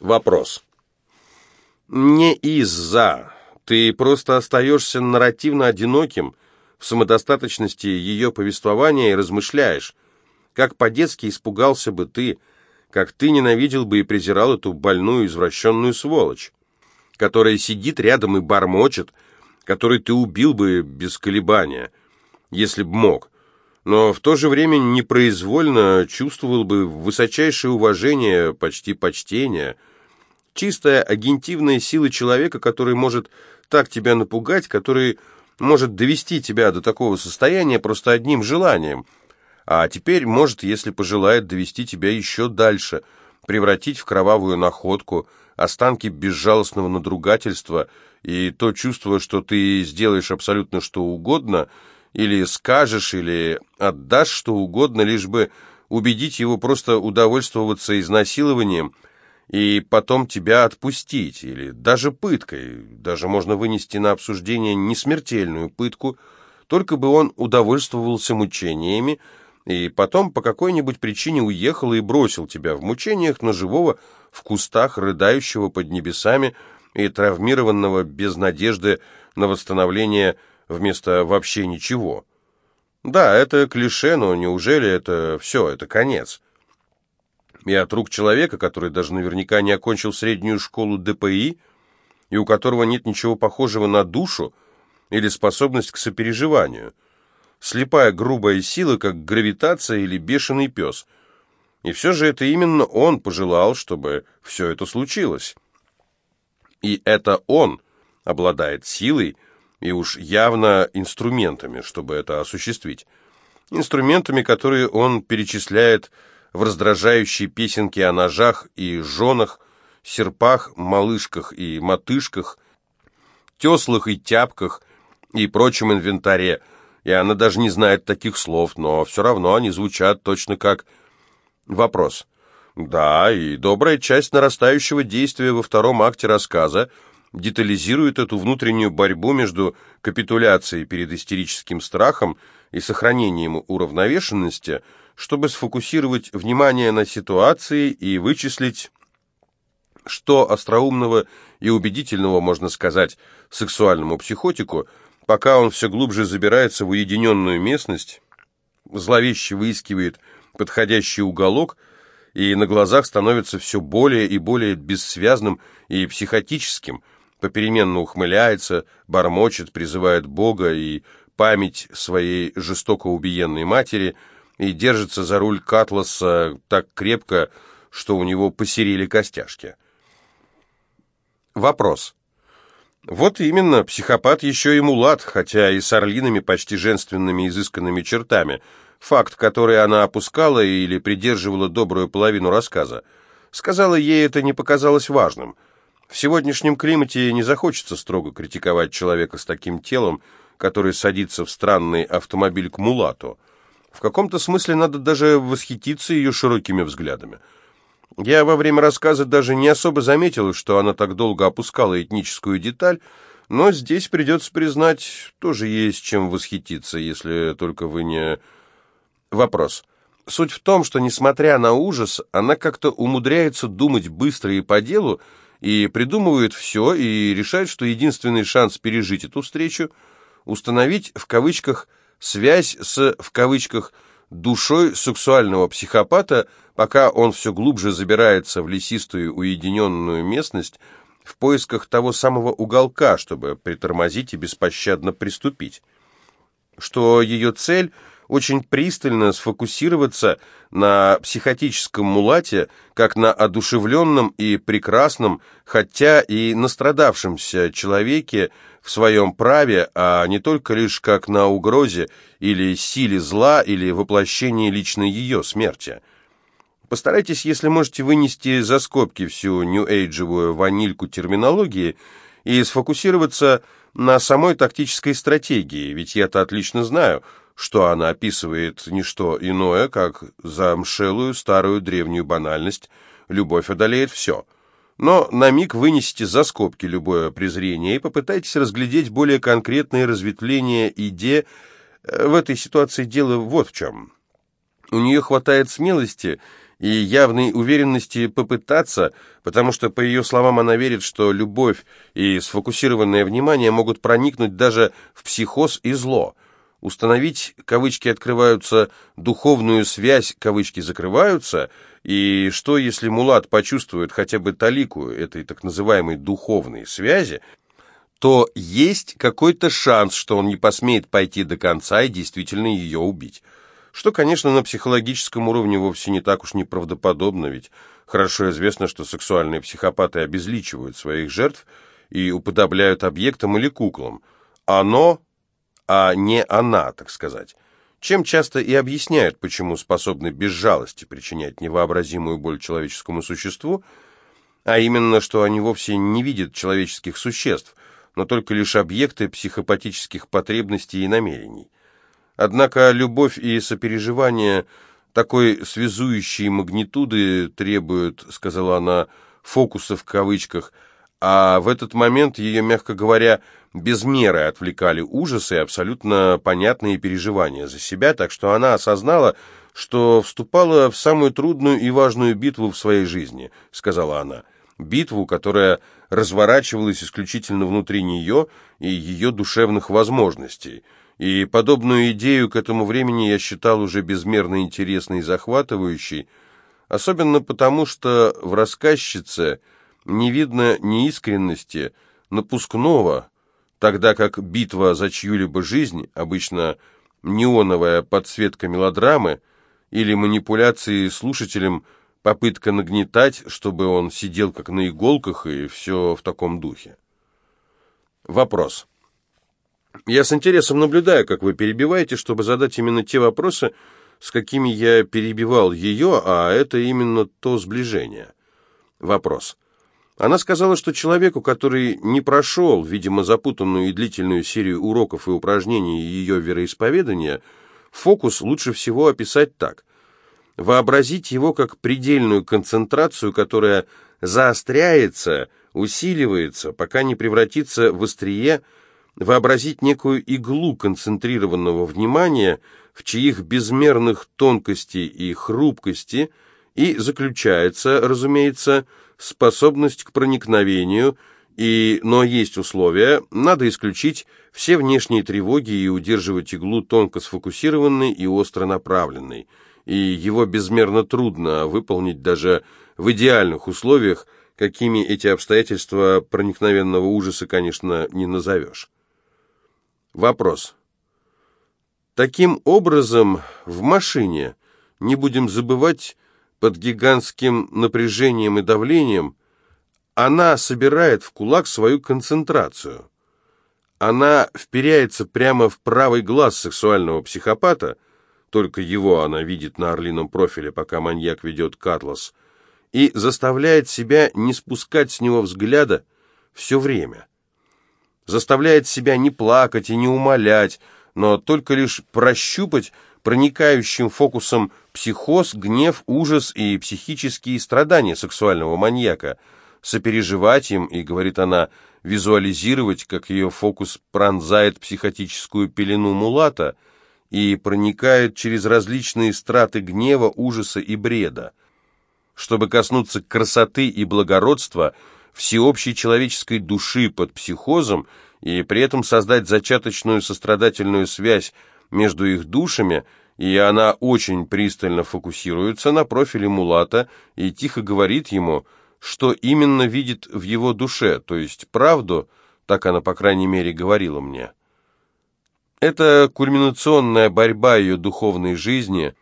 Вопрос. Не из-за. Ты просто остаешься нарративно одиноким в самодостаточности ее повествования и размышляешь, как по-детски испугался бы ты, как ты ненавидел бы и презирал эту больную извращенную сволочь, которая сидит рядом и бормочет, которой ты убил бы без колебания, если б мог, но в то же время непроизвольно чувствовал бы высочайшее уважение, почти почтение, чистая агентивная сила человека, который может так тебя напугать, который может довести тебя до такого состояния просто одним желанием, а теперь может, если пожелает, довести тебя еще дальше, превратить в кровавую находку, останки безжалостного надругательства и то чувство, что ты сделаешь абсолютно что угодно – или скажешь, или отдашь что угодно, лишь бы убедить его просто удовольствоваться изнасилованием и потом тебя отпустить, или даже пыткой, даже можно вынести на обсуждение несмертельную пытку, только бы он удовольствовался мучениями, и потом по какой-нибудь причине уехал и бросил тебя в мучениях на живого в кустах, рыдающего под небесами и травмированного без надежды на восстановление вместо «вообще ничего». Да, это клише, но неужели это все, это конец? И от рук человека, который даже наверняка не окончил среднюю школу ДПИ, и у которого нет ничего похожего на душу или способность к сопереживанию. Слепая грубая сила, как гравитация или бешеный пес. И все же это именно он пожелал, чтобы все это случилось. И это он обладает силой, и уж явно инструментами, чтобы это осуществить. Инструментами, которые он перечисляет в раздражающей песенке о ножах и женах, серпах, малышках и мотышках, теслах и тяпках и прочем инвентаре, и она даже не знает таких слов, но все равно они звучат точно как вопрос. Да, и добрая часть нарастающего действия во втором акте рассказа – детализирует эту внутреннюю борьбу между капитуляцией перед истерическим страхом и сохранением уравновешенности, чтобы сфокусировать внимание на ситуации и вычислить, что остроумного и убедительного можно сказать сексуальному психотику, пока он все глубже забирается в уединенную местность, зловеще выискивает подходящий уголок и на глазах становится все более и более бессвязным и психотическим – попеременно ухмыляется, бормочет, призывает Бога и память своей жестоко убиенной матери и держится за руль Катласа так крепко, что у него посерели костяшки. Вопрос. Вот именно, психопат еще и мулат, хотя и с орлиными, почти женственными изысканными чертами, факт, который она опускала или придерживала добрую половину рассказа. Сказала ей, это не показалось важным – в сегодняшнем климате не захочется строго критиковать человека с таким телом, который садится в странный автомобиль к мулату. В каком-то смысле надо даже восхититься ее широкими взглядами. Я во время рассказа даже не особо заметил, что она так долго опускала этническую деталь, но здесь придется признать, тоже есть чем восхититься, если только вы не... Вопрос. Суть в том, что, несмотря на ужас, она как-то умудряется думать быстро и по делу, и придумывает все, и решает, что единственный шанс пережить эту встречу – установить, в кавычках, связь с, в кавычках, душой сексуального психопата, пока он все глубже забирается в лесистую уединенную местность в поисках того самого уголка, чтобы притормозить и беспощадно приступить. Что ее цель – очень пристально сфокусироваться на психотическом мулате, как на одушевленном и прекрасном, хотя и настрадавшемся человеке в своем праве, а не только лишь как на угрозе или силе зла или воплощении личной ее смерти. Постарайтесь, если можете, вынести за скобки всю нью-эйджевую ванильку терминологии и сфокусироваться на самой тактической стратегии, ведь я-то отлично знаю – что она описывает не что иное, как замшелую старую древнюю банальность «любовь одолеет все». Но на миг вынесите за скобки любое презрение и попытайтесь разглядеть более конкретные разветвления идеи. В этой ситуации дело вот в чем. У нее хватает смелости и явной уверенности попытаться, потому что, по ее словам, она верит, что любовь и сфокусированное внимание могут проникнуть даже в психоз и зло. Установить, кавычки открываются, духовную связь, кавычки закрываются, и что, если Мулат почувствует хотя бы талику этой так называемой духовной связи, то есть какой-то шанс, что он не посмеет пойти до конца и действительно ее убить. Что, конечно, на психологическом уровне вовсе не так уж неправдоподобно, ведь хорошо известно, что сексуальные психопаты обезличивают своих жертв и уподобляют объектам или куклам. Оно, а не она, так сказать. Чем часто и объясняют, почему способны без жалости причинять невообразимую боль человеческому существу, а именно, что они вовсе не видят человеческих существ, но только лишь объекты психопатических потребностей и намерений. Однако любовь и сопереживание такой связующей магнитуды требуют, сказала она, фокуса в кавычках, а в этот момент ее, мягко говоря, без меры отвлекали ужасы и абсолютно понятные переживания за себя, так что она осознала, что вступала в самую трудную и важную битву в своей жизни, сказала она. Битву, которая разворачивалась исключительно внутри нее и ее душевных возможностей – и подобную идею к этому времени я считал уже безмерно интересной и захватывающей, особенно потому, что в рассказчице не видно ни искренности, напускного, тогда как битва за чью-либо жизнь, обычно неоновая подсветка мелодрамы, или манипуляции слушателем, попытка нагнетать, чтобы он сидел как на иголках и все в таком духе. Вопрос. Я с интересом наблюдаю, как вы перебиваете, чтобы задать именно те вопросы, с какими я перебивал ее, а это именно то сближение. Вопрос. Она сказала, что человеку, который не прошел, видимо, запутанную и длительную серию уроков и упражнений ее вероисповедания, фокус лучше всего описать так. Вообразить его как предельную концентрацию, которая заостряется, усиливается, пока не превратится в острие, вообразить некую иглу концентрированного внимания, в чьих безмерных тонкостей и хрупкости и заключается, разумеется, способность к проникновению, и, но есть условия, надо исключить все внешние тревоги и удерживать иглу тонко сфокусированной и остро направленной, и его безмерно трудно выполнить даже в идеальных условиях, какими эти обстоятельства проникновенного ужаса, конечно, не назовешь. Вопрос. Таким образом, в машине, не будем забывать, под гигантским напряжением и давлением, она собирает в кулак свою концентрацию. Она вперяется прямо в правый глаз сексуального психопата, только его она видит на орлином профиле, пока маньяк ведет Катлас, и заставляет себя не спускать с него взгляда все время заставляет себя не плакать и не умолять, но только лишь прощупать проникающим фокусом психоз, гнев, ужас и психические страдания сексуального маньяка, сопереживать им, и, говорит она, визуализировать, как ее фокус пронзает психотическую пелену мулата и проникает через различные страты гнева, ужаса и бреда. Чтобы коснуться красоты и благородства – всеобщей человеческой души под психозом и при этом создать зачаточную сострадательную связь между их душами, и она очень пристально фокусируется на профиле Мулата и тихо говорит ему, что именно видит в его душе, то есть правду, так она, по крайней мере, говорила мне. Это кульминационная борьба ее духовной жизни,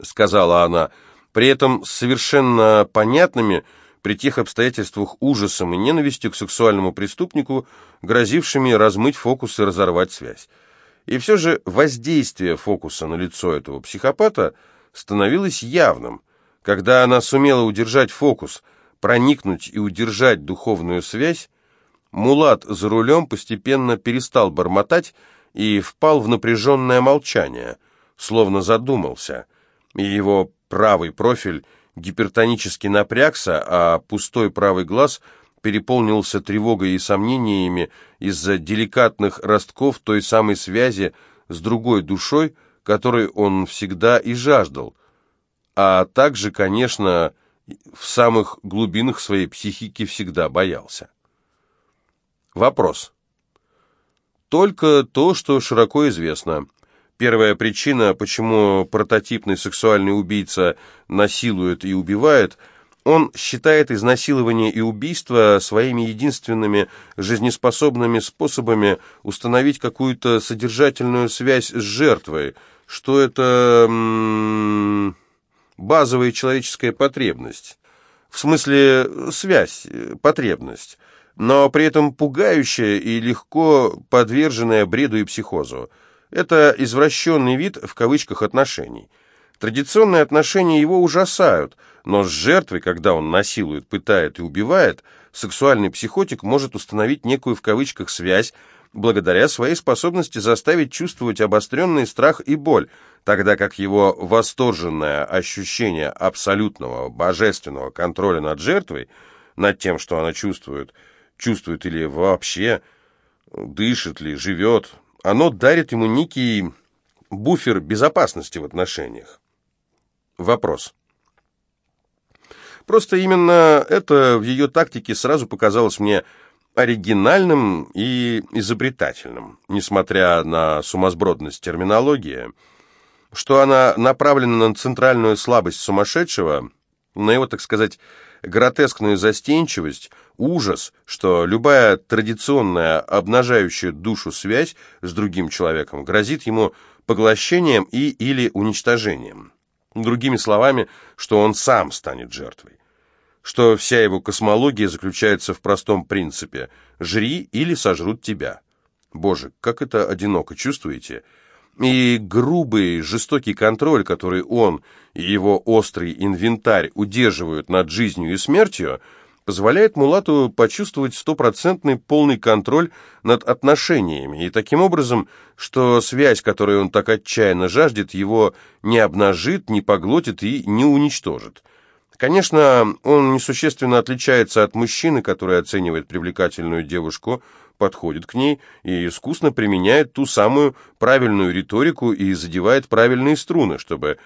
сказала она, при этом совершенно понятными, при тех обстоятельствах ужасом и ненавистью к сексуальному преступнику, грозившими размыть фокус и разорвать связь. И все же воздействие фокуса на лицо этого психопата становилось явным. Когда она сумела удержать фокус, проникнуть и удержать духовную связь, Мулат за рулем постепенно перестал бормотать и впал в напряженное молчание, словно задумался, и его правый профиль гипертонически напрягся, а пустой правый глаз переполнился тревогой и сомнениями из-за деликатных ростков той самой связи с другой душой, которой он всегда и жаждал. а также, конечно, в самых глубинах своей психики всегда боялся. Вопрос. Только то, что широко известно. Первая причина, почему прототипный сексуальный убийца насилует и убивает, он считает изнасилование и убийство своими единственными жизнеспособными способами установить какую-то содержательную связь с жертвой, что это м -м, базовая человеческая потребность. В смысле, связь, потребность но при этом пугающая и легко подверженная бреду и психозу. Это извращенный вид в кавычках отношений. Традиционные отношения его ужасают, но с жертвой, когда он насилует, пытает и убивает, сексуальный психотик может установить некую в кавычках связь, благодаря своей способности заставить чувствовать обостренный страх и боль, тогда как его восторженное ощущение абсолютного божественного контроля над жертвой, над тем, что она чувствует – чувствует или вообще дышит ли, живет, оно дарит ему некий буфер безопасности в отношениях. Вопрос. Просто именно это в ее тактике сразу показалось мне оригинальным и изобретательным, несмотря на сумасбродность терминологии, что она направлена на центральную слабость сумасшедшего, на его, так сказать, гротескную застенчивость, ужас, что любая традиционная обнажающая душу связь с другим человеком грозит ему поглощением и или уничтожением. Другими словами, что он сам станет жертвой. Что вся его космология заключается в простом принципе «жри или сожрут тебя». Боже, как это одиноко, чувствуете? И грубый, жестокий контроль, который он и его острый инвентарь удерживают над жизнью и смертью, позволяет Мулату почувствовать стопроцентный полный контроль над отношениями, и таким образом, что связь, которой он так отчаянно жаждет, его не обнажит, не поглотит и не уничтожит. Конечно, он несущественно отличается от мужчины, который оценивает привлекательную девушку – подходит к ней и искусно применяет ту самую правильную риторику и задевает правильные струны, чтобы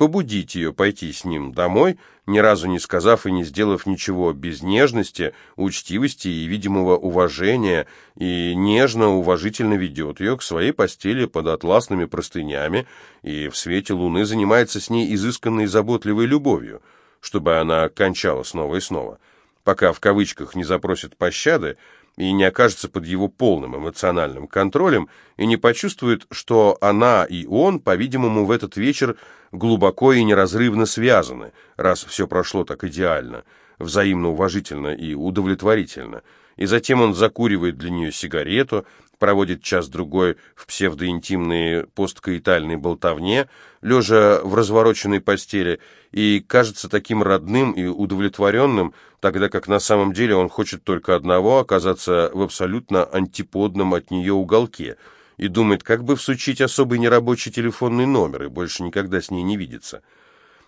побудить ее пойти с ним домой, ни разу не сказав и не сделав ничего без нежности, учтивости и видимого уважения, и нежно-уважительно ведет ее к своей постели под атласными простынями и в свете луны занимается с ней изысканной заботливой любовью, чтобы она кончала снова и снова, пока в кавычках не запросит пощады, и не окажется под его полным эмоциональным контролем и не почувствует, что она и он, по-видимому, в этот вечер глубоко и неразрывно связаны, раз все прошло так идеально, взаимно уважительно и удовлетворительно. И затем он закуривает для нее сигарету, проводит час-другой в псевдоинтимной посткаитальной болтовне, лежа в развороченной постели, и кажется таким родным и удовлетворенным, тогда как на самом деле он хочет только одного – оказаться в абсолютно антиподном от нее уголке, и думает, как бы всучить особый нерабочий телефонный номер и больше никогда с ней не видеться.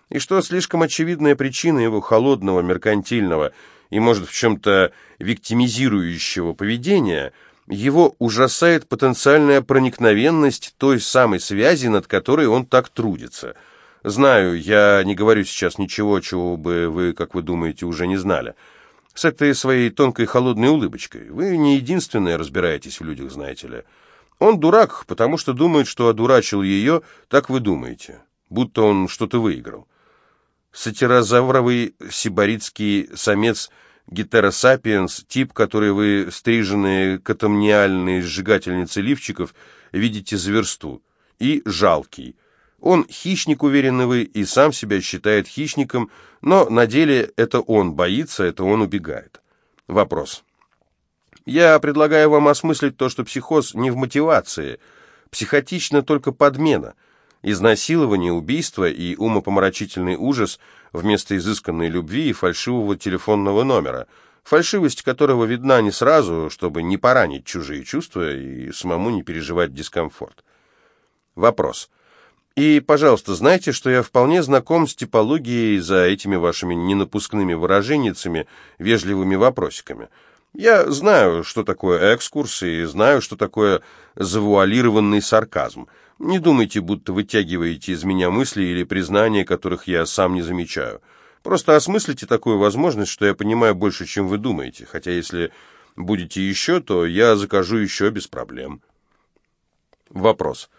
И что слишком очевидная причина его холодного, меркантильного и, может, в чем-то виктимизирующего поведения – его ужасает потенциальная проникновенность той самой связи, над которой он так трудится. Знаю, я не говорю сейчас ничего, чего бы вы, как вы думаете, уже не знали. С этой своей тонкой холодной улыбочкой. Вы не единственные разбираетесь в людях, знаете ли. Он дурак, потому что думает, что одурачил ее, так вы думаете, будто он что-то выиграл. Сатирозавровый сибаритский самец – гетеросапиенс, тип, который вы, стриженные катамниальные сжигательницы лифчиков, видите за версту, и жалкий. Он хищник, уверенный вы, и сам себя считает хищником, но на деле это он боится, это он убегает. Вопрос. Я предлагаю вам осмыслить то, что психоз не в мотивации. Психотично только подмена. Изнасилование, убийство и умопомрачительный ужас вместо изысканной любви и фальшивого телефонного номера, фальшивость которого видна не сразу, чтобы не поранить чужие чувства и самому не переживать дискомфорт. Вопрос. И, пожалуйста, знайте, что я вполне знаком с типологией за этими вашими ненапускными выраженницами, вежливыми вопросиками. Я знаю, что такое экскурс, и знаю, что такое завуалированный сарказм. Не думайте, будто вытягиваете из меня мысли или признания, которых я сам не замечаю. Просто осмыслите такую возможность, что я понимаю больше, чем вы думаете, хотя если будете еще, то я закажу еще без проблем. Вопрос.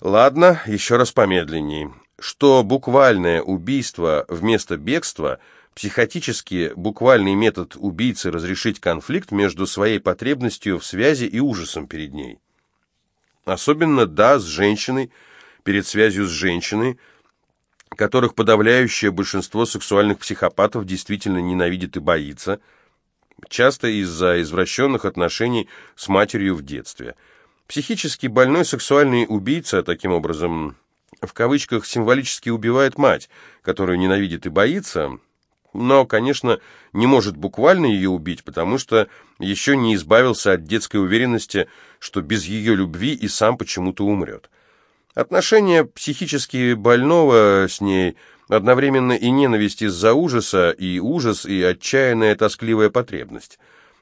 Ладно, еще раз помедленнее. Что буквальное убийство вместо бегства – психотически буквальный метод убийцы разрешить конфликт между своей потребностью в связи и ужасом перед ней. Особенно, да, с женщиной, перед связью с женщиной, которых подавляющее большинство сексуальных психопатов действительно ненавидит и боится, часто из-за извращенных отношений с матерью в детстве. Психически больной сексуальный убийца, таким образом, в кавычках, символически убивает мать, которую ненавидит и боится, но, конечно, не может буквально ее убить, потому что еще не избавился от детской уверенности, что без ее любви и сам почему-то умрет. Отношение психически больного с ней одновременно и ненависть из-за ужаса, и ужас, и отчаянная тоскливая потребность.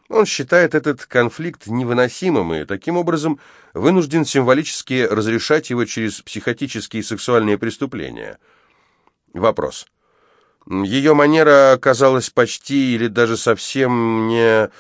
Он считает этот конфликт невыносимым и, таким образом, вынужден символически разрешать его через психотические сексуальные преступления. Вопрос. Ее манера казалась почти или даже совсем не...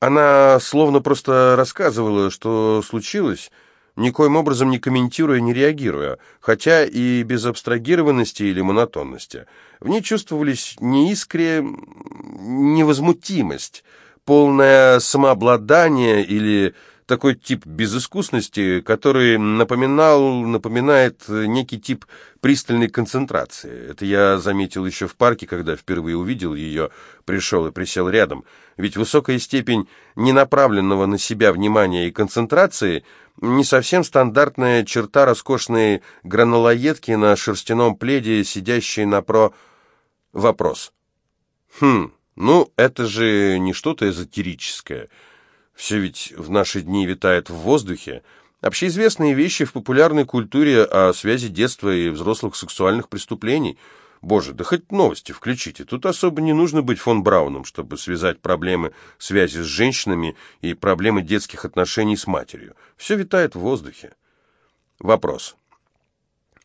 Она словно просто рассказывала, что случилось, никоим образом не комментируя, не реагируя, хотя и без абстрагированности или монотонности. В ней чувствовались неискрие, невозмутимость, полное самообладание или такой тип безыскусности, который напоминал, напоминает некий тип пристальной концентрации. Это я заметил еще в парке, когда впервые увидел ее, пришел и присел рядом. Ведь высокая степень ненаправленного на себя внимания и концентрации не совсем стандартная черта роскошной гранолоедки на шерстяном пледе, сидящей на про... Вопрос. Хм, ну, это же не что-то эзотерическое. Все ведь в наши дни витает в воздухе. Общеизвестные вещи в популярной культуре о связи детства и взрослых сексуальных преступлений. Боже, да хоть новости включите. Тут особо не нужно быть фон Брауном, чтобы связать проблемы связи с женщинами и проблемы детских отношений с матерью. Все витает в воздухе. Вопрос.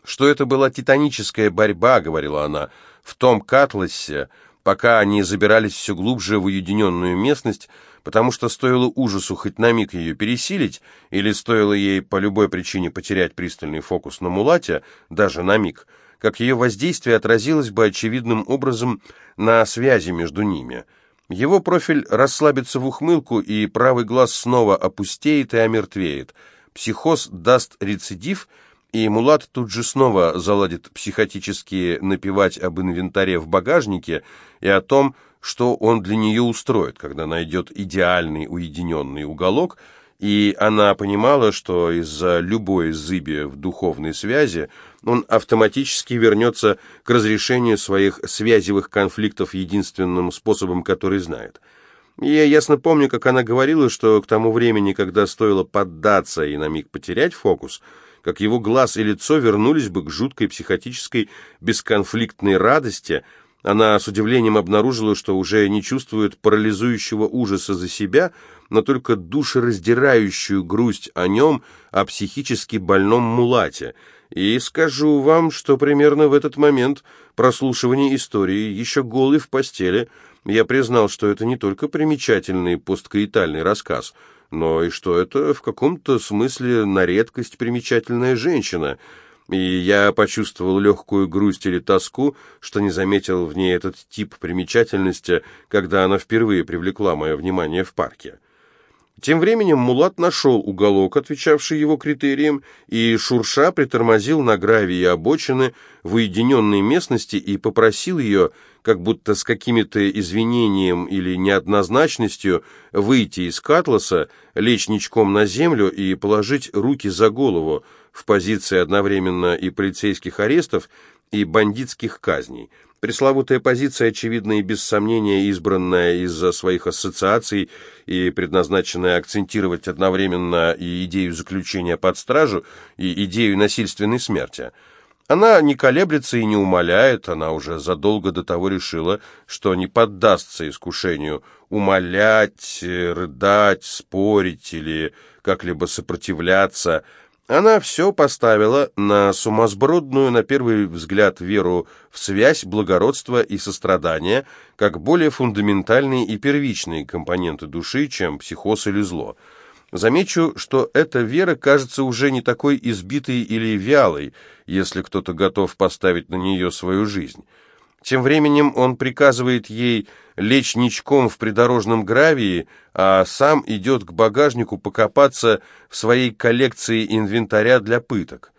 Что это была титаническая борьба, говорила она, в том Катласе, пока они забирались все глубже в уединенную местность, потому что стоило ужасу хоть на миг ее пересилить, или стоило ей по любой причине потерять пристальный фокус на мулате, даже на миг, как ее воздействие отразилось бы очевидным образом на связи между ними. Его профиль расслабится в ухмылку, и правый глаз снова опустеет и омертвеет. Психоз даст рецидив, и Мулат тут же снова заладит психотически напевать об инвентаре в багажнике и о том, что он для нее устроит, когда найдет идеальный уединенный уголок, и она понимала, что из-за любой зыби в духовной связи он автоматически вернется к разрешению своих связевых конфликтов единственным способом, который знает. я ясно помню, как она говорила, что к тому времени, когда стоило поддаться и на миг потерять фокус, как его глаз и лицо вернулись бы к жуткой психотической бесконфликтной радости – она с удивлением обнаружила, что уже не чувствует парализующего ужаса за себя, но только душераздирающую грусть о нем, о психически больном мулате. И скажу вам, что примерно в этот момент прослушивания истории, еще голый в постели, я признал, что это не только примечательный посткаитальный рассказ, но и что это в каком-то смысле на редкость примечательная женщина — и я почувствовал легкую грусть или тоску, что не заметил в ней этот тип примечательности, когда она впервые привлекла мое внимание в парке. Тем временем Мулат нашел уголок, отвечавший его критериям, и Шурша притормозил на гравии обочины в уединенной местности и попросил ее, как будто с какими-то извинением или неоднозначностью, выйти из Катласа, лечь ничком на землю и положить руки за голову, в позиции одновременно и полицейских арестов, и бандитских казней. Пресловутая позиция, очевидно и без сомнения избранная из-за своих ассоциаций и предназначенная акцентировать одновременно и идею заключения под стражу, и идею насильственной смерти. Она не колеблется и не умоляет, она уже задолго до того решила, что не поддастся искушению умолять, рыдать, спорить или как-либо сопротивляться. Она все поставила на сумасбродную, на первый взгляд, веру в связь благородства и сострадания, как более фундаментальные и первичные компоненты души, чем психоз или зло. Замечу, что эта вера кажется уже не такой избитой или вялой, если кто-то готов поставить на нее свою жизнь. Тем временем он приказывает ей лечь ничком в придорожном гравии, а сам идет к багажнику покопаться в своей коллекции инвентаря для пыток.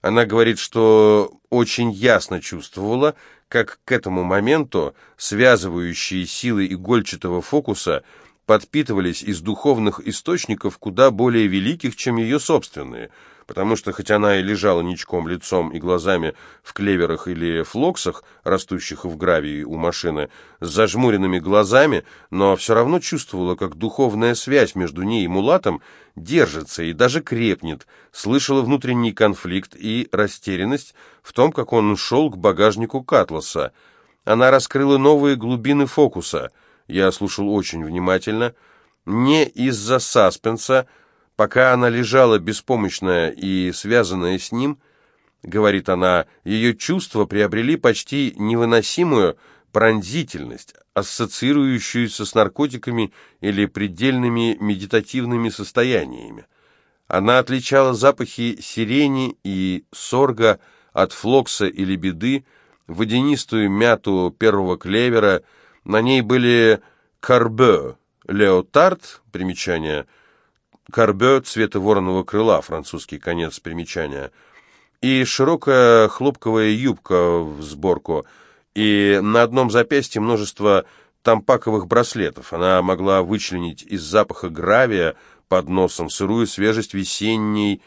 Она говорит, что очень ясно чувствовала, как к этому моменту связывающие силы игольчатого фокуса – подпитывались из духовных источников куда более великих, чем ее собственные, потому что хоть она и лежала ничком лицом и глазами в клеверах или флоксах, растущих в гравии у машины, с зажмуренными глазами, но все равно чувствовала, как духовная связь между ней и Мулатом держится и даже крепнет, слышала внутренний конфликт и растерянность в том, как он шел к багажнику Катласа. Она раскрыла новые глубины фокуса — я слушал очень внимательно. Не из-за саспенса, пока она лежала беспомощная и связанная с ним, говорит она, ее чувства приобрели почти невыносимую пронзительность, ассоциирующуюся с наркотиками или предельными медитативными состояниями. Она отличала запахи сирени и сорга от флокса или беды, водянистую мяту первого клевера – на ней были карбе, леотард, примечание, карбе цвета вороного крыла, французский конец примечания, и широкая хлопковая юбка в сборку, и на одном запястье множество тампаковых браслетов. Она могла вычленить из запаха гравия под носом сырую свежесть весенней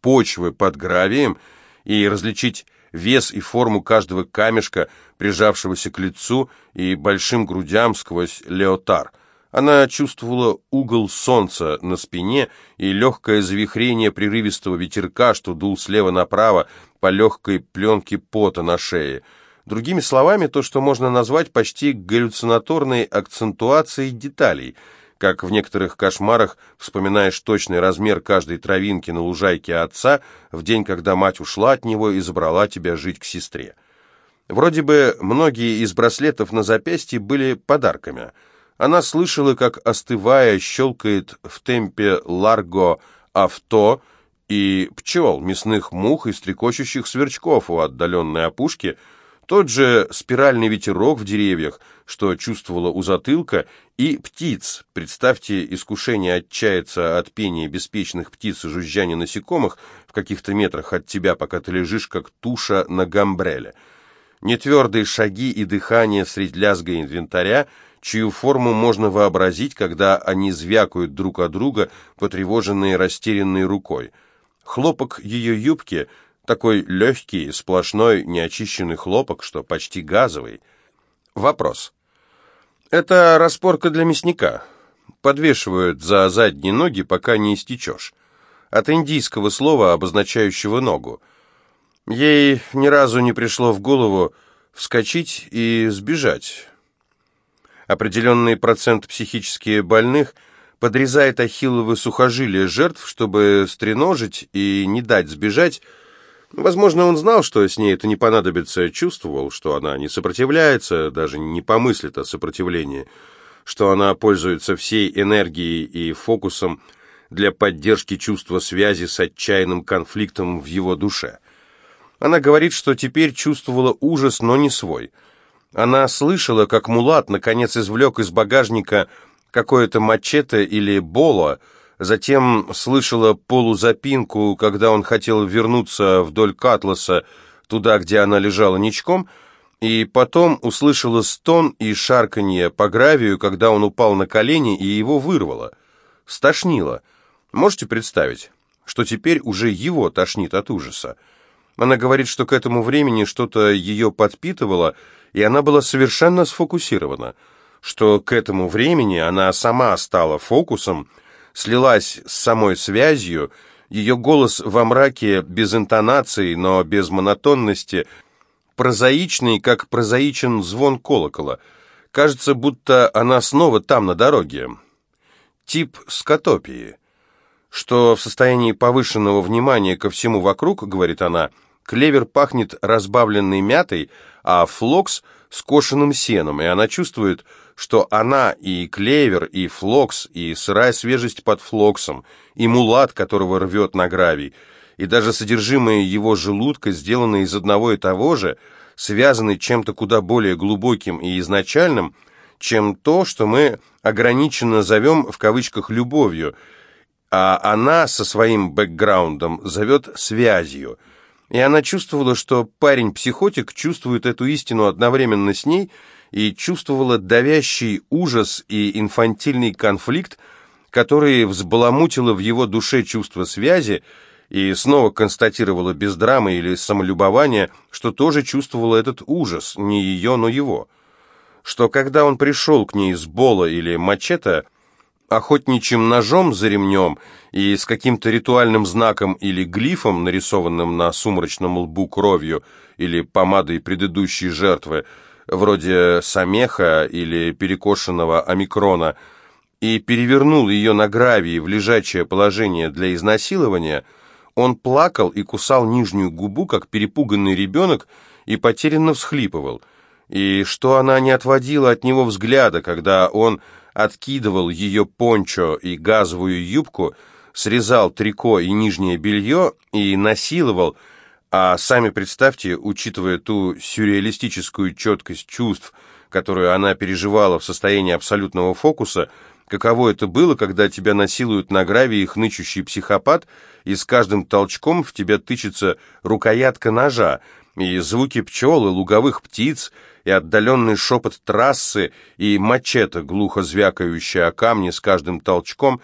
почвы под гравием и различить вес и форму каждого камешка, прижавшегося к лицу и большим грудям сквозь леотар. Она чувствовала угол солнца на спине и легкое завихрение прерывистого ветерка, что дул слева направо по легкой пленке пота на шее. Другими словами, то, что можно назвать почти галлюцинаторной акцентуацией деталей – как в некоторых кошмарах вспоминаешь точный размер каждой травинки на лужайке отца в день, когда мать ушла от него и забрала тебя жить к сестре. Вроде бы многие из браслетов на запястье были подарками. Она слышала, как, остывая, щелкает в темпе ларго авто и пчел, мясных мух и стрекочущих сверчков у отдаленной опушки – тот же спиральный ветерок в деревьях, что чувствовала у затылка, и птиц. Представьте искушение отчаяться от пения беспечных птиц и жужжания насекомых в каких-то метрах от тебя, пока ты лежишь, как туша на гамбреле. Нетвердые шаги и дыхание средь лязга инвентаря, чью форму можно вообразить, когда они звякают друг от друга, потревоженные растерянной рукой. Хлопок ее юбки — такой легкий, сплошной, неочищенный хлопок, что почти газовый. Вопрос. Это распорка для мясника. Подвешивают за задние ноги, пока не истечешь. От индийского слова, обозначающего ногу. Ей ни разу не пришло в голову вскочить и сбежать. Определенный процент психически больных подрезает ахилловы сухожилия жертв, чтобы стреножить и не дать сбежать, Возможно, он знал, что с ней это не понадобится, чувствовал, что она не сопротивляется, даже не помыслит о сопротивлении, что она пользуется всей энергией и фокусом для поддержки чувства связи с отчаянным конфликтом в его душе. Она говорит, что теперь чувствовала ужас, но не свой. Она слышала, как Мулат наконец извлек из багажника какое-то мачете или боло, Затем слышала полузапинку, когда он хотел вернуться вдоль Катласа, туда, где она лежала ничком, и потом услышала стон и шарканье по гравию, когда он упал на колени и его вырвало. Стошнило. Можете представить, что теперь уже его тошнит от ужаса? Она говорит, что к этому времени что-то ее подпитывало, и она была совершенно сфокусирована, что к этому времени она сама стала фокусом, слилась с самой связью, Ее голос во мраке без интонации, но без монотонности, прозаичный, как прозаичен звон колокола. Кажется, будто она снова там, на дороге. Тип скотопии. Что в состоянии повышенного внимания ко всему вокруг, говорит она, клевер пахнет разбавленной мятой, а флокс — скошенным сеном, и она чувствует, что она и клевер, и флокс, и сырая свежесть под флоксом, и мулат, которого рвет на гравий, и даже содержимое его желудка, сделанное из одного и того же, связаны чем-то куда более глубоким и изначальным, чем то, что мы ограниченно зовем в кавычках «любовью», а она со своим бэкграундом зовет «связью», и она чувствовала, что парень-психотик чувствует эту истину одновременно с ней и чувствовала давящий ужас и инфантильный конфликт, который взбаламутило в его душе чувство связи, и снова констатировала без драмы или самолюбования, что тоже чувствовала этот ужас, не ее, но его. Что когда он пришел к ней с бола или мачете, охотничьим ножом за ремнем и с каким-то ритуальным знаком или глифом, нарисованным на сумрачном лбу кровью или помадой предыдущей жертвы, вроде самеха или перекошенного омикрона, и перевернул ее на гравии в лежачее положение для изнасилования, он плакал и кусал нижнюю губу, как перепуганный ребенок, и потерянно всхлипывал. И что она не отводила от него взгляда, когда он откидывал ее пончо и газовую юбку, срезал трико и нижнее белье и насиловал, а сами представьте, учитывая ту сюрреалистическую четкость чувств, которую она переживала в состоянии абсолютного фокуса, каково это было, когда тебя насилуют на гравии хнычущий психопат, и с каждым толчком в тебя тычется рукоятка ножа, и звуки пчел и луговых птиц, и отдаленный шепот трассы, и мачете, глухо звякающая о камни с каждым толчком,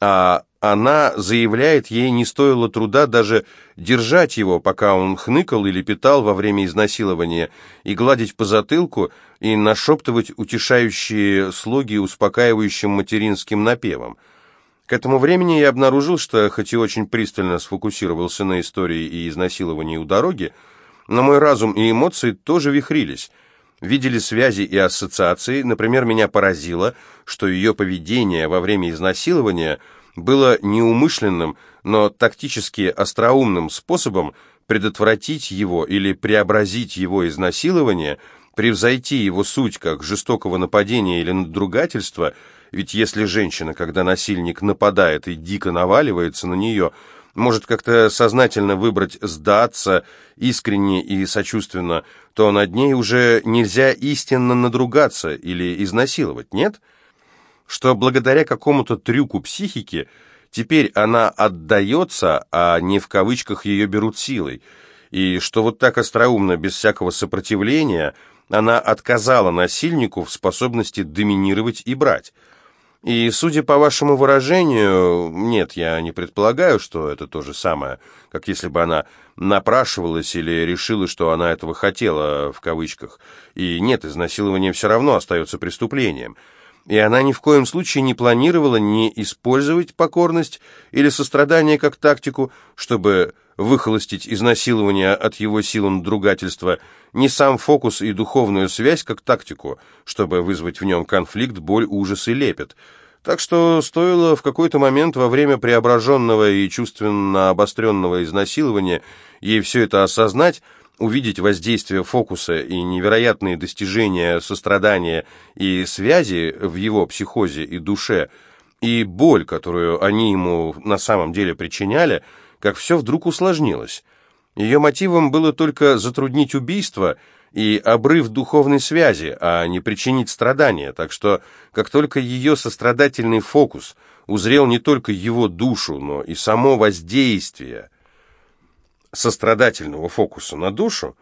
а она заявляет, ей не стоило труда даже держать его, пока он хныкал или питал во время изнасилования, и гладить по затылку, и нашептывать утешающие слоги успокаивающим материнским напевом. К этому времени я обнаружил, что, хоть и очень пристально сфокусировался на истории и изнасиловании у дороги, но мой разум и эмоции тоже вихрились – видели связи и ассоциации. Например, меня поразило, что ее поведение во время изнасилования было неумышленным, но тактически остроумным способом предотвратить его или преобразить его изнасилование, превзойти его суть как жестокого нападения или надругательства, ведь если женщина, когда насильник нападает и дико наваливается на нее, может как-то сознательно выбрать сдаться искренне и сочувственно, то над ней уже нельзя истинно надругаться или изнасиловать, нет? Что благодаря какому-то трюку психики теперь она отдается, а не в кавычках ее берут силой, и что вот так остроумно, без всякого сопротивления, она отказала насильнику в способности доминировать и брать. И, судя по вашему выражению, нет, я не предполагаю, что это то же самое, как если бы она напрашивалась или решила, что она этого хотела, в кавычках. И нет, изнасилование все равно остается преступлением. И она ни в коем случае не планировала не использовать покорность или сострадание как тактику, чтобы выхолостить изнасилование от его сил надругательства, не сам фокус и духовную связь как тактику, чтобы вызвать в нем конфликт, боль, ужас и лепет. Так что стоило в какой-то момент во время преображенного и чувственно обостренного изнасилования ей все это осознать, увидеть воздействие фокуса и невероятные достижения сострадания и связи в его психозе и душе, и боль, которую они ему на самом деле причиняли – как все вдруг усложнилось. Ее мотивом было только затруднить убийство и обрыв духовной связи, а не причинить страдания, так что как только ее сострадательный фокус узрел не только его душу, но и само воздействие сострадательного фокуса на душу,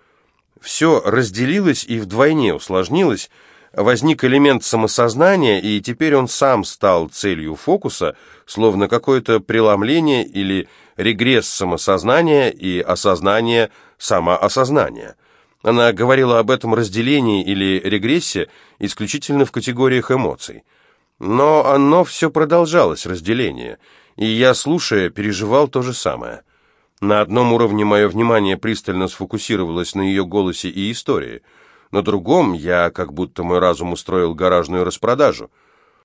все разделилось и вдвойне усложнилось, возник элемент самосознания, и теперь он сам стал целью фокуса, словно какое-то преломление или регресс самосознания и осознание самоосознания. Она говорила об этом разделении или регрессе исключительно в категориях эмоций. Но оно все продолжалось, разделение. И я, слушая, переживал то же самое. На одном уровне мое внимание пристально сфокусировалось на ее голосе и истории. На другом я, как будто мой разум устроил гаражную распродажу –